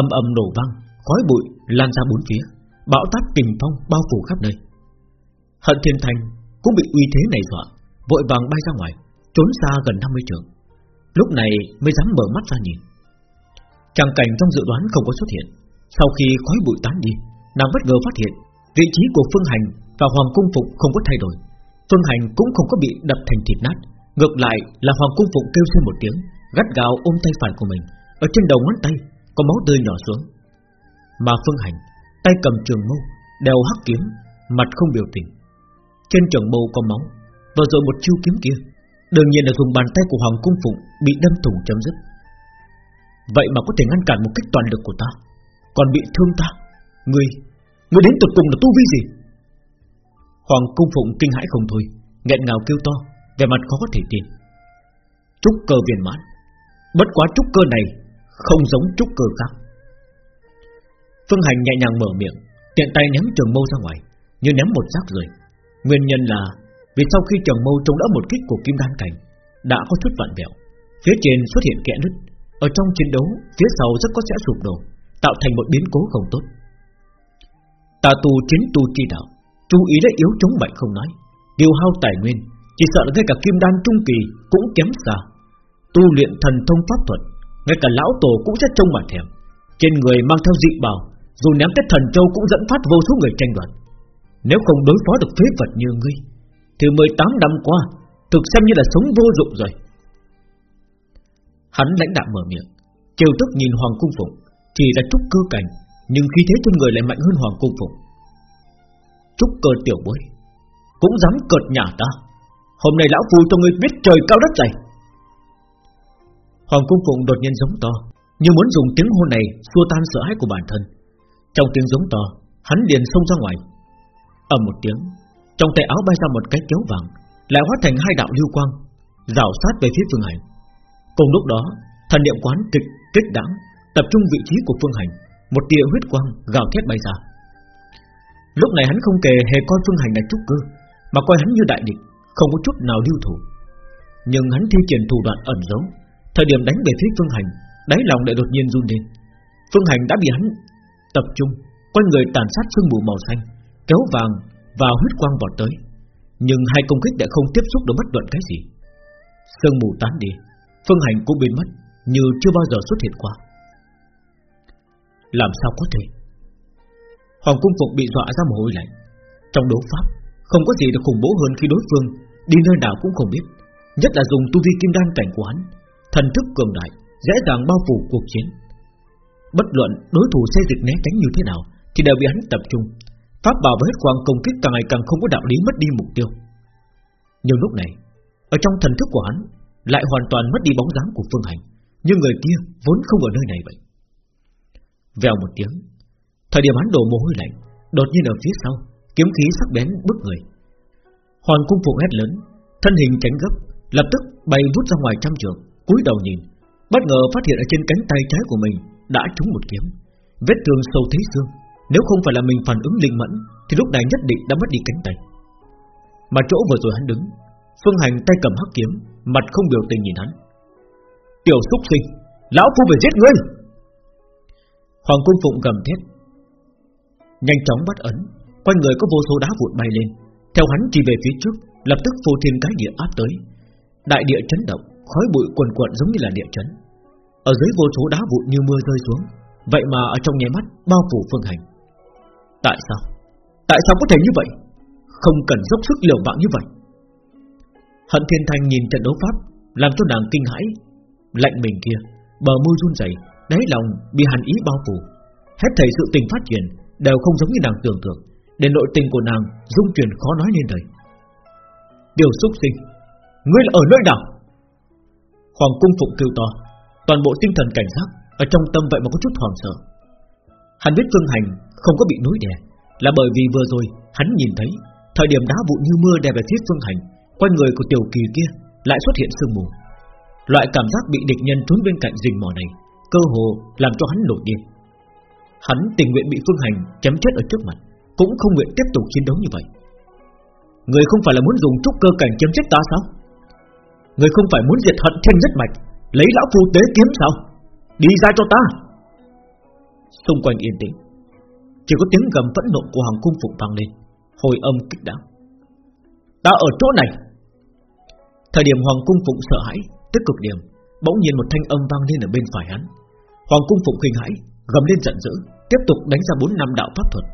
âm âm nổ vang, khói bụi lan ra bốn phía, bão táp kình phong bao phủ khắp nơi. Hận Thiên Thành cũng bị uy thế này dọa, vội vàng bay ra ngoài, trốn xa gần 50 trường. Lúc này mới dám mở mắt ra nhìn. Tràng cảnh trong dự đoán không có xuất hiện, sau khi khói bụi tán đi Nàng bất ngờ phát hiện Vị trí của Phương Hành và Hoàng Cung Phục không có thay đổi. Phương Hành cũng không có bị đập thành thịt nát Ngược lại là Hoàng Cung Phục kêu thêm một tiếng Gắt gào ôm tay phải của mình. Ở trên đầu ngón tay có máu tươi nhỏ xuống. Mà Phương Hành Tay cầm trường mâu Đèo hắc kiếm Mặt không biểu tình. Trên trường mâu có máu Và rồi một chiêu kiếm kia Đương nhiên là dùng bàn tay của Hoàng Cung Phụng Bị đâm thủng chấm dứt. Vậy mà có thể ngăn cản một cách toàn lực của ta. Còn bị thương ta Ngươi, ngươi đến tuyệt cùng là tu vi gì? Hoàng cung phụng kinh hãi không thôi nghẹn ngào kêu to Về mặt khó có thể tin. Trúc cơ viên mãn. Bất quá trúc cơ này Không giống trúc cơ khác. Phương Hành nhẹ nhàng mở miệng Tiện tay ném trường mâu ra ngoài Như ném một rác rời Nguyên nhân là vì sau khi Trần mâu trúng đã một kích của kim đan cảnh, Đã có chút vặn vẹo Phía trên xuất hiện kẽ nứt. Ở trong chiến đấu, Phía sau rất có sẽ sụp đổ, Tạo thành một biến cố không tốt. Tà tu chiến tu chi đạo, Chú ý đã yếu chống mạnh không nói. Tiêu hao tài nguyên, Chỉ sợ là ngay cả kim đan trung kỳ cũng kém xa. Tu luyện thần thông pháp thuật, Ngay cả lão tổ cũng rất trông mà thèm. Trên người mang theo dị bảo, Dù ném tới thần châu cũng dẫn phát vô số người tranh đoạt. Nếu không đối phó được phế vật như ngươi thì 18 năm qua, Thực xem như là sống vô dụng rồi. Hắn lãnh đạo mở miệng Triều tức nhìn Hoàng Cung Phụng Chỉ là trúc cơ cảnh, Nhưng khi thế trên người lại mạnh hơn Hoàng Cung Phụng. Trúc cơ tiểu bối, Cũng dám cợt nhà ta. Hôm nay lão phu cho ngươi biết trời cao đất dày. Hoàng Cung Phụng đột nhiên giống to, Như muốn dùng tiếng hôn này Xua tan sợ hãi của bản thân. Trong tiếng giống to, Hắn liền xông ra ngoài. Ầm một tiếng trong tay áo bay ra một cái kéo vàng, Lại hóa thành hai đạo lưu quang Rào sát về phía Phương Hành. Cùng lúc đó, Thần niệm quán kịch kích đãng Tập trung vị trí của Phương Hành, Một tia huyết quang gào thét bay ra. Lúc này hắn không kề hề coi Phương Hành là trúc cơ, Mà coi hắn như đại địch, Không có chút nào lưu thủ. Nhưng hắn thi triển thủ đoạn ẩn giấu, Thời điểm đánh về phía Phương Hành, Đáy lòng lại đột nhiên run lên. Phương Hành đã bị hắn tập trung, Quanh người tàn sát sương mù màu xanh, Kéo vàng và huyết quang vọt tới. Nhưng hai công kích đã không tiếp xúc được bất luận cái gì. Sương mù tán đi, Phương Hành cũng biến mất, Như chưa bao giờ xuất hiện qua. Làm sao có thể? Hoàng cung phục bị dọa ra mồ hôi lạnh. Trong đấu pháp, Không có gì được khủng bố hơn khi đối phương Đi nơi nào cũng không biết, Nhất là dùng tu vi kim đan cảnh của hắn, Thần thức cường đại, Dễ dàng bao phủ cuộc chiến. Bất luận đối thủ xây dịch né tránh như thế nào Thì đều bị hắn tập trung. Pháp bảo và hết quang công kích, càng ngày càng không có đạo lý mất đi mục tiêu. Nhưng lúc này, Ở trong thần thức của hắn, Lại hoàn toàn mất đi bóng dáng của Phương Hành Như người kia vốn không ở nơi này vậy. Vèo một tiếng, Thời điểm hắn đổ mồ hôi lạnh, Đột nhiên ở phía sau, Kiếm khí sắc bén bức người. Hoàng cung phụ hét lớn, Thân hình tránh gấp, Lập tức bay vút ra ngoài trăm trường cúi đầu nhìn, Bất ngờ phát hiện ở trên cánh tay trái của mình Đã trúng một kiếm, Vết thương sâu thấy xương. Nếu không phải là mình phản ứng linh mẫn, Thì lúc này nhất định đã mất đi cánh tay. Mà chỗ vừa rồi hắn đứng, Phương Hành tay cầm hắc kiếm, Mặt không biểu tình nhìn hắn. Tiểu xúc sinh, Lão phu phải giết ngươi! Hoàng cung phụng gầm thét. Nhanh chóng bắt ấn, Quanh người có vô số đá vụn bay lên. Theo hắn chỉ về phía trước, Lập tức phô thiên cái địa áp tới. Đại địa chấn động, Khói bụi quần quận giống như là địa chấn. Ở dưới vô số đá vụn như mưa rơi xuống, Vậy mà ở trong nháy mắt bao phủ phương hành. Tại sao? Tại sao có thể như vậy? Không cần dốc sức liều mạng như vậy. Hận thiên thanh nhìn trận đấu pháp Làm cho nàng kinh hãi. Lạnh mình kia Bờ môi run rẩy, Đáy lòng bị hàn ý bao phủ. Hết thảy sự tình phát triển Đều không giống như nàng tưởng tượng Để nội tình của nàng dung chuyển khó nói nên lời. Điều xúc sinh Ngươi là ở nơi nào? Hoàng cung phụng kêu to Toàn bộ tinh thần cảnh giác Ở trong tâm vậy mà có chút hoảng sợ. Hắn biết Phương Hành không có bị núi đè. Là bởi vì vừa rồi, hắn nhìn thấy, Thời điểm đá vụ như mưa đè về phía Phương Hành, Quanh người của tiểu kỳ kia Lại xuất hiện sương mù. Loại cảm giác bị địch nhân trốn bên cạnh rình mò này, Cơ hồ làm cho hắn nổi điên. Hắn tình nguyện bị Phương Hành chém chết ở trước mặt, Cũng không nguyện tiếp tục chiến đấu như vậy. Người không phải là muốn dùng trúc cơ cảnh chém chết ta sao? Người không phải muốn diệt hận thiên nhất mạch, Lấy lão phu tế kiếm sao? Đi ra cho ta! Xung quanh yên tĩnh chỉ có tiếng gầm phẫn nộ của hoàng cung phụng vang lên. Hồi âm kích đáng Ta ở chỗ này. Thời điểm hoàng cung phụng sợ hãi, Tức cực điểm, Bỗng nhiên một thanh âm vang lên ở bên phải hắn. Hoàng cung phụng kinh hãi, Gầm lên giận dữ, Tiếp tục đánh ra bốn năm đạo pháp thuật,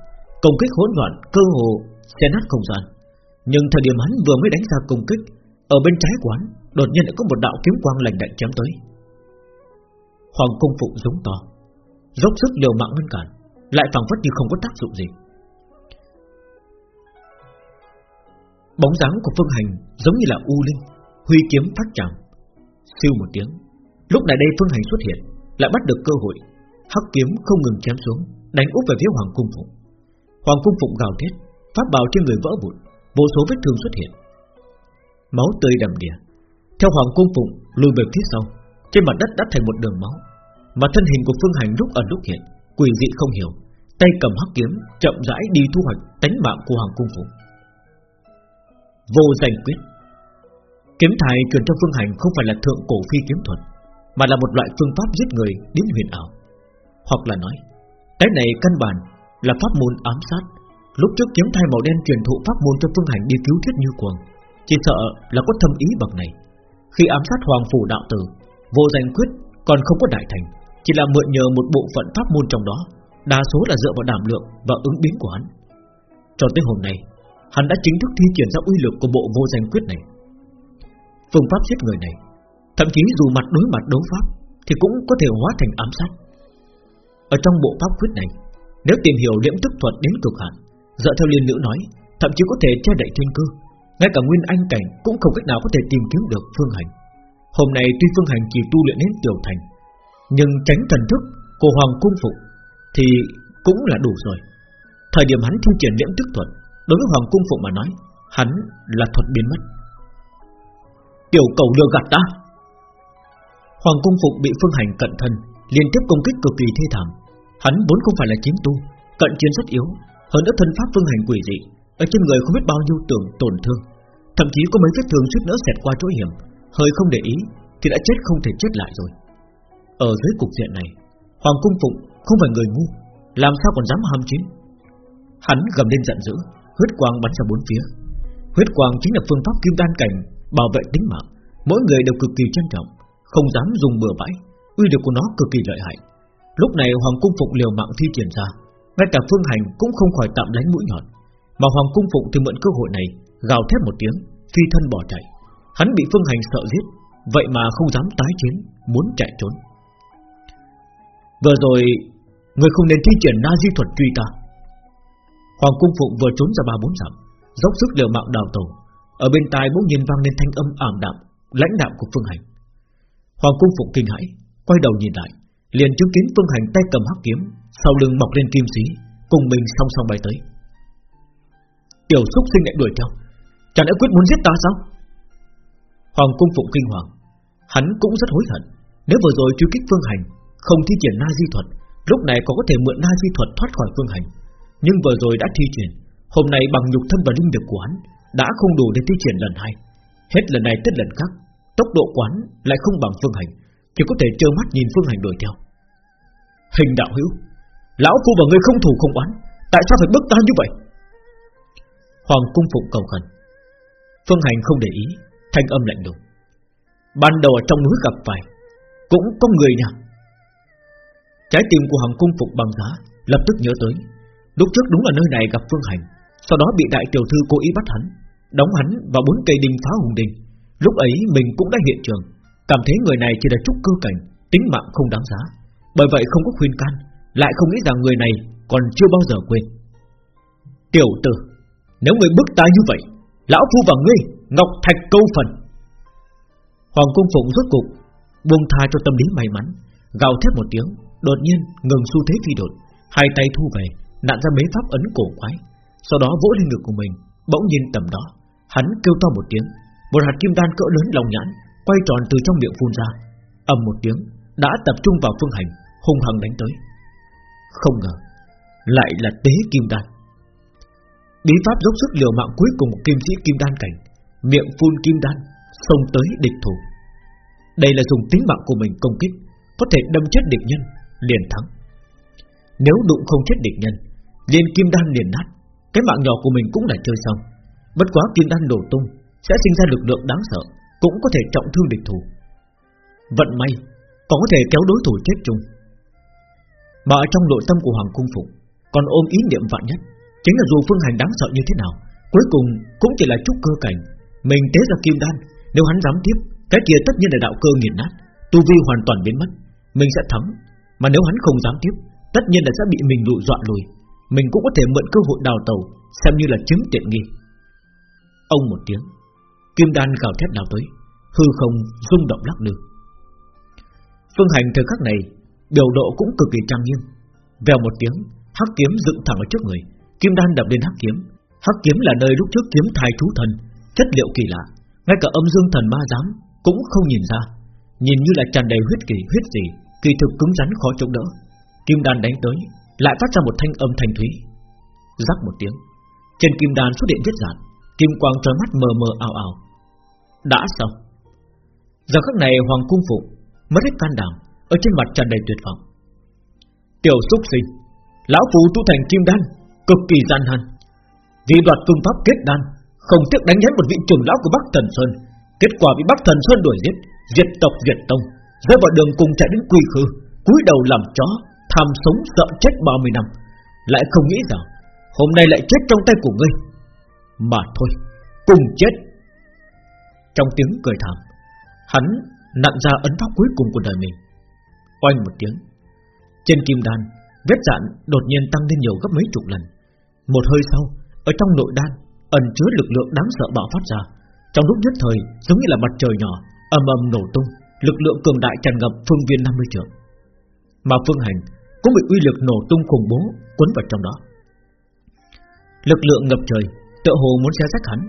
Công kích hỗn loạn, cơ hồ xé nát không gian. Nhưng thời điểm hắn vừa mới đánh ra công kích, Ở bên trái quán, Đột nhiên lại có một đạo kiếm quang lạnh đạnh chém tới. Hoàng cung phụng giống to, Dốc sức liều mạng ngăn cản. Lại phẳng phất như không có tác dụng gì. Bóng dáng của Phương Hành Giống như là U Linh, Huy kiếm phát chạm Siêu một tiếng, Lúc này đây Phương Hành xuất hiện, Lại bắt được cơ hội. Hắc kiếm không ngừng chém xuống, Đánh úp về phía Hoàng cung phụng. Hoàng cung phụng gào thét, Pháp bào trên người vỡ vụn, Vô số vết thương xuất hiện. Máu tươi đầm đìa, theo Hoàng Cung Phụng lùi về phía sau, Trên mặt đất đã thành một đường máu. Mà thân hình của Phương Hành lúc ẩn lúc hiện, Quỷ dị không hiểu. Tay cầm hắc kiếm, chậm rãi đi thu hoạch tánh mạng của Hoàng Cung Phụng Vô danh quyết. Kiếm thai truyền cho Phương Hành không phải là thượng cổ phi kiếm thuật, Mà là một loại phương pháp giết người đến huyền ảo. Hoặc là nói, Cái này căn bản là pháp môn ám sát. Lúc trước kiếm thai màu đen truyền thụ pháp môn cho Phương Hành đi cứu thiết như cuồng Chỉ sợ là có thâm ý bậc này. Khi ám sát Hoàng Phủ Đạo Tử, Vô danh quyết còn không có đại thành, Chỉ là mượn nhờ một bộ phận pháp môn trong đó. Đa số là dựa vào đảm lượng và ứng biến của hắn. Cho tới hôm nay, Hắn đã chính thức thi triển ra uy lực của bộ vô danh quyết này. Phương pháp giết người này, Thậm chí dù mặt đối mặt đấu pháp, Thì cũng có thể hóa thành ám sát. Ở trong bộ pháp quyết này, Nếu tìm hiểu liễm tức thuật đến cực hạn, Dựa theo liên nữ nói, Thậm chí có thể che đậy thiên cơ Ngay cả nguyên anh cảnh cũng không cách nào có thể tìm kiếm được phương hành. Hôm nay tuy phương hành chỉ tu luyện đến tiểu thành, Nhưng tránh thần thức của Hoàng Cung Phụ thì cũng là đủ rồi. Thời điểm hắn thi triển liễm tức thuật, Đối với Hoàng Cung phụng mà nói, Hắn là thuật biến mất. Tiểu cầu lừa gạt ta! Hoàng Cung phụng bị Phương Hành cận thân, Liên tiếp công kích cực kỳ thê thảm. Hắn vốn không phải là chiến tu, Cận chiến rất yếu, Hơn nữa thân pháp Phương Hành quỷ dị, Ở trên người không biết bao nhiêu tưởng tổn thương. Thậm chí có mấy vết thương suýt nữa xẹt qua chỗ hiểm, Hơi không để ý Thì đã chết không thể chết lại rồi. Ở dưới cục diện này, Hoàng Cung Phụng không phải người ngu, Làm sao còn dám ham chiến? Hắn gầm lên giận dữ, Huyết quang bắn ra bốn phía. Huyết quang chính là phương pháp kim đan cảnh Bảo vệ tính mạng. Mỗi người đều cực kỳ trân trọng, Không dám dùng bừa bãi, Uy lực của nó cực kỳ lợi hại. Lúc này Hoàng Cung Phụng liều mạng thi triển ra, Ngay cả phương hành cũng không khỏi tạm đánh mũi nhọn. Mà Hoàng Cung Phụng thì mượn cơ hội này, Gào thét một tiếng, Phi thân bỏ chạy. Hắn bị phương hành sợ giết, Vậy mà không dám tái chiến, Muốn chạy trốn. Vừa rồi Người không nên thi triển na di thuật truy ta. Hoàng Cung Phụng vừa trốn ra ba bốn dặm, Dốc sức liều mạng đào tàu Ở bên tai bỗng nhiên vang lên thanh âm ảm đạm, Lãnh đạm của Phương Hành. Hoàng Cung Phụng kinh hãi, Quay đầu nhìn lại, Liền chứng kiến Phương Hành tay cầm hắc kiếm, Sau lưng mọc lên kim xí Cùng mình song song bay tới. Tiểu xúc sinh lại đuổi theo Chẳng lẽ quyết muốn giết ta sao? Hoàng Cung Phụng kinh hoàng, Hắn cũng rất hối hận, Nếu vừa rồi truy kích Phương Hành, Không thi triển na di thuật Lúc này còn có thể mượn na di thuật thoát khỏi Phương Hành. Nhưng vừa rồi đã thi triển. Hôm nay bằng nhục thân và linh lực của hắn, Đã không đủ để thi triển lần hai. Hết lần này tới lần khác, Tốc độ quán lại không bằng Phương Hành, Chỉ có thể trơ mắt nhìn Phương Hành đuổi theo. Hình đạo hữu, Lão phu và ngươi không thủ không oán, Tại sao phải bức ta như vậy? Hoàng cung phụng cầu khẩn. Phương Hành không để ý, Thanh âm lạnh lùng. Ban đầu ở trong núi gặp phải, Cũng có người nha Trái tim của Hoàng cung phụng bằng giá, Lập tức nhớ tới. Lúc trước đúng là nơi này gặp Phương Hành, Sau đó bị đại tiểu thư cố ý bắt hắn, Đóng hắn vào bốn cây đinh phá hùng đình Lúc ấy mình cũng đã hiện trường, Cảm thấy người này chỉ là trúc cơ cảnh, Tính mạng không đáng giá. Bởi vậy không có khuyên can, Lại không nghĩ rằng người này còn chưa bao giờ quên. Tiểu tử, Nếu người bức ta như vậy, Lão phu và ngươi, Ngọc Thạch câu phần. Hoàng Cung Phụng rốt cục, Buông tha cho tâm lý may mắn, Gào thét một tiếng. Đột nhiên, ngừng xu thế phi đột, Hai tay thu về Nạn ra bế pháp ấn cổ quái. Sau đó vỗ lên ngực của mình, Bỗng nhiên tầm đó, Hắn kêu to một tiếng. Một hạt kim đan cỡ lớn lòng nhãn, Quay tròn từ trong miệng phun ra. Ầm một tiếng, Đã tập trung vào phương hành, Hung hăng đánh tới. Không ngờ, Lại là tế kim đan. Bí pháp dốc sức liều mạng cuối cùng kim sĩ kim đan cảnh, Miệng phun kim đan, Xông tới địch thủ. Đây là dùng tính mạng của mình công kích, Có thể đâm chết địch nhân. Liền thắng. Nếu đụng không chết địch nhân, liền kim đan liền nát, Cái mạng nhỏ của mình cũng đã chơi xong. Bất quá kim đan đổ tung, Sẽ sinh ra lực lượng đáng sợ, Cũng có thể trọng thương địch thủ. Vận may, Còn có thể kéo đối thủ chết chung. Mà ở trong nội tâm của Hoàng Cung Phục Còn ôm ý niệm vạn nhất, Chính là dù phương hành đáng sợ như thế nào, Cuối cùng cũng chỉ là chút cơ cảnh. Mình tế ra kim đan, Nếu hắn dám tiếp, Cái kia tất nhiên là đạo cơ nghiền nát, Tu vi hoàn toàn biến mất, Mình sẽ thắng mà nếu hắn không dám tiếp, Tất nhiên là sẽ bị mình dụ dọa lùi. Mình cũng có thể mượn cơ hội đào tàu Xem như là chứng tiện nghi. Ông một tiếng, Kim đan gào thét nào tới, Hư không rung động lắc lư. Phương hành thời khắc này, Biểu độ cũng cực kỳ trang nghiêm. Vèo một tiếng, Hắc kiếm dựng thẳng ở trước người. Kim đan đập lên hắc kiếm. Hắc kiếm là nơi lúc trước kiếm thai thú thần, Chất liệu kỳ lạ. Ngay cả âm dương thần ma giám Cũng không nhìn ra. Nhìn như là tràn đầy huyết kỳ, huyết gì Kỳ thực cứng rắn khó chống đỡ. Kim đan đánh tới Lại phát ra một thanh âm thanh thúy. Rắc một tiếng Trên kim đan xuất hiện vết rạn, Kim quang trói mắt mờ mờ ảo ảo. Đã xong. Giờ khắc này Hoàng Cung phụ Mất hết can đảm Ở trên mặt tràn đầy tuyệt vọng. Tiểu xúc sinh Lão Phù tu thành kim đan Cực kỳ gian nan. Vì đoạt phương pháp kết đan Không tiếc đánh nhấn một vị trưởng lão của Bắc Thần Sơn. Kết quả bị Bắc Thần Sơn đuổi giết Diệt tộc diệt tông. Rơi vào đường cùng chạy đến quy khư, cúi đầu làm chó, Tham sống sợ chết 30 năm. Lại không nghĩ rằng, Hôm nay lại chết trong tay của ngươi. Mà thôi, Cùng chết. Trong tiếng cười thảm, Hắn nặn ra ấn pháp cuối cùng của đời mình. Oanh một tiếng, Trên kim đan, Vết dạn đột nhiên tăng lên nhiều gấp mấy chục lần. Một hơi sau, Ở trong nội đan, Ẩn chứa lực lượng đáng sợ bạo phát ra. Trong lúc nhất thời, giống như là mặt trời nhỏ, ầm ầm nổ tung. Lực lượng cường đại tràn ngập phương viên 50 trượng. Mà phương hành Cũng bị uy lực nổ tung khủng bố cuốn vào trong đó. Lực lượng ngập trời Tựa hồ muốn xé rách hắn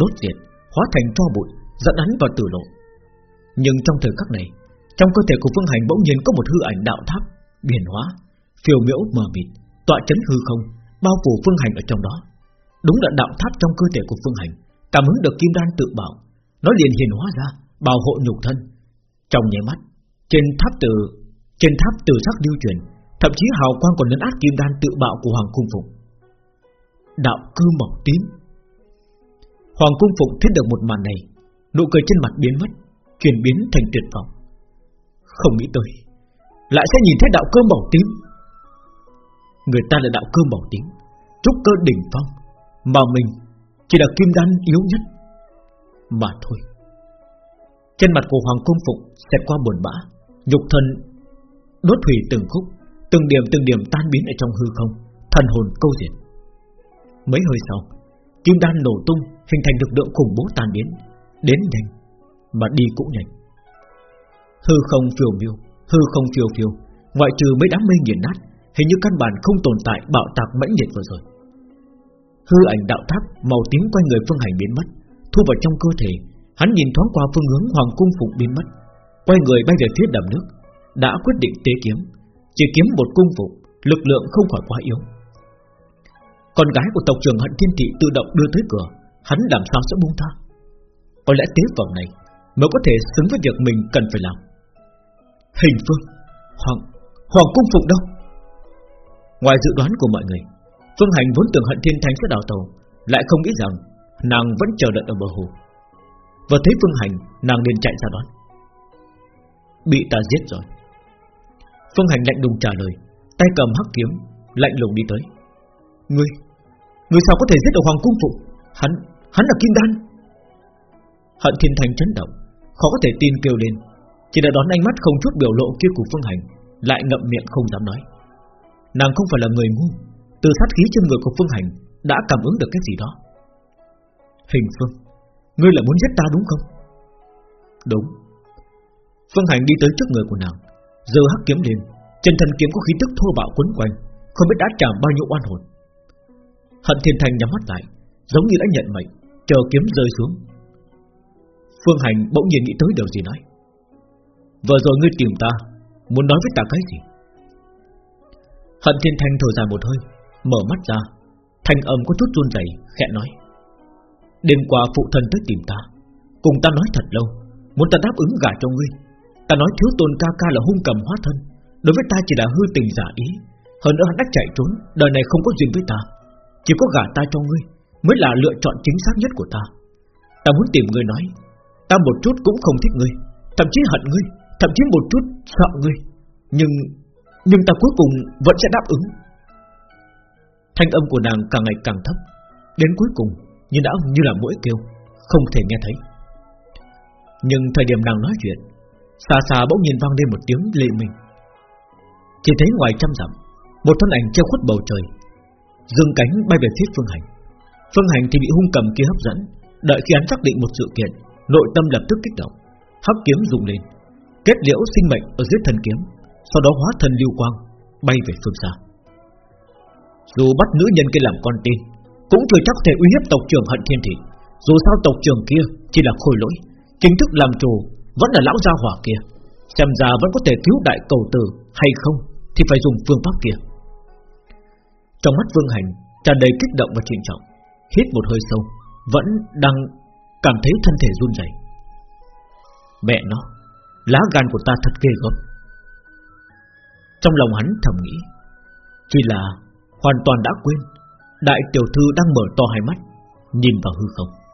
Đốt diệt, hóa thành tro bụi Dẫn hắn vào tử lộ. Nhưng trong thời khắc này Trong cơ thể của phương hành bỗng nhiên có một hư ảnh đạo tháp Biển hóa phiêu miễu mờ mịt, tọa chấn hư không, bao phủ phương hành ở trong đó. Đúng là đạo tháp trong cơ thể của phương hành, cảm ứng được kim đan tự bảo, nó liền hiền hóa ra, bảo hộ nhục thân. Trong nháy mắt, trên tháp từ trên tháp từ sắc lưu truyền, thậm chí hào quang còn lấn át kim đan tự bạo của hoàng cung phụng. Đạo cư mỏng tím. Hoàng cung phụng thấy được một màn này, nụ cười trên mặt biến mất, chuyển biến thành tuyệt vọng. Không nghĩ tới, lại sẽ nhìn thấy đạo cơ màu tím Người ta là đạo cơ màu tím Trúc cơ đỉnh phong Mà mình chỉ là kim đan yếu nhất Mà thôi trên mặt của Hoàng Cung phục Xẹt qua buồn bã, Nhục thân đốt hủy từng khúc, Từng điểm từng điểm tan biến ở trong hư không, Thần hồn câu diệt. Mấy hơi sau, Kim đan nổ tung, Hình thành lực lượng khủng bố tan biến, Đến nhanh, Mà đi cũng nhanh. Hư không phiêu miêu, Hư không phiêu phiêu, Ngoại trừ mấy đám mây nghiền nát, Hình như căn bản không tồn tại bạo tạc mãnh liệt vừa rồi. Hư ảnh đạo tháp Màu tím quanh người phương hành biến mất, Thu vào trong cơ thể Hắn nhìn thoáng qua phương hướng hoàng cung phụng biến mất Quay người bay về phía đầm nước Đã quyết định tế kiếm Chỉ kiếm một cung phụng Lực lượng không khỏi quá yếu. Con gái của tộc trưởng hận thiên thị tự động đưa tới cửa Hắn làm sao sẽ buông tha? Có lẽ tế phẩm này Mới có thể xứng với việc mình cần phải làm. Hình phương Hoàng, Hoàng cung phụng đâu? Ngoài dự đoán của mọi người Phương Hành vốn tưởng hận thiên thánh sẽ đào tàu Lại không nghĩ rằng nàng vẫn chờ đợi ở bờ hồ. Vừa thấy Phương Hành, Nàng liền chạy ra đón. Bị ta giết rồi. Phương Hành lạnh đùng trả lời, Tay cầm hắc kiếm, Lạnh lùng đi tới. Ngươi Ngươi sao có thể giết được Hoàng Cung Phụ? Hắn Hắn là Kim Đan. Hận Thiên Thành chấn động, Khó có thể tin kêu lên. Chỉ đã đón ánh mắt không chút biểu lộ kia của Phương Hành, Lại ngậm miệng không dám nói. Nàng không phải là người ngu, Từ sát khí trên người của Phương Hành Đã cảm ứng được cái gì đó. Hình Phương. Ngươi là muốn giết ta đúng không? Đúng. Phương Hành đi tới trước người của nàng Giờ hắc kiếm lên. Trên thân kiếm có khí tức thô bạo quấn quanh Không biết đã chạm bao nhiêu oan hồn. Hận Thiên Thành nhắm mắt lại Giống như đã nhận mệnh Chờ kiếm rơi xuống. Phương Hành bỗng nhiên nghĩ tới điều gì nói. Vừa rồi ngươi tìm ta Muốn nói với ta cái gì? Hận Thiên Thanh thở dài một hơi Mở mắt ra. Thanh âm có chút run rẩy, khẽ nói. Đêm qua phụ thân tới tìm ta. Cùng ta nói thật lâu, Muốn ta đáp ứng gả cho ngươi. Ta nói thiếu tôn ca ca là hung cầm hóa thân. Đối với ta chỉ là hư tình giả ý. Hơn nữa hắn đã chạy trốn, Đời này không có duyên với ta. Chỉ có gả ta cho ngươi Mới là lựa chọn chính xác nhất của ta. Ta muốn tìm ngươi nói, Ta một chút cũng không thích ngươi, Thậm chí hận ngươi, Thậm chí một chút sợ ngươi. Nhưng nhưng ta cuối cùng vẫn sẽ đáp ứng. Thanh âm của nàng càng ngày càng thấp. Đến cuối cùng như đã như là mũi kêu Không thể nghe thấy. Nhưng thời điểm nàng nói chuyện Xa xa bỗng nhiên vang lên một tiếng lệ mình. Chỉ thấy ngoài trăm dặm Một thân ảnh treo khuất bầu trời Dương cánh bay về phía Phương Hành. Phương Hành thì bị hung cầm kia hấp dẫn Đợi khi hắn xác định một sự kiện Nội tâm lập tức kích động hắc kiếm dùng lên Kết liễu sinh mệnh ở dưới thần kiếm sau đó hóa thần lưu quang bay về phương xa. Dù bắt nữ nhân kia làm con tin, cũng chưa chắc thể uy hiếp tộc trưởng hận thiên thị. Dù sao tộc trưởng kia chỉ là khôi lỗi, chính thức làm chủ vẫn là lão gia hỏa kia. Xem ra vẫn có thể cứu đại cầu tử Hay không thì phải dùng phương pháp kia Trong mắt Vương Hành tràn đầy kích động và trịnh trọng Hít một hơi sâu Vẫn đang cảm thấy thân thể run rẩy. Mẹ nó Lá gan của ta thật ghê gớm Trong lòng hắn thầm nghĩ Chỉ là hoàn toàn đã quên Đại tiểu thư đang mở to hai mắt Nhìn vào hư không.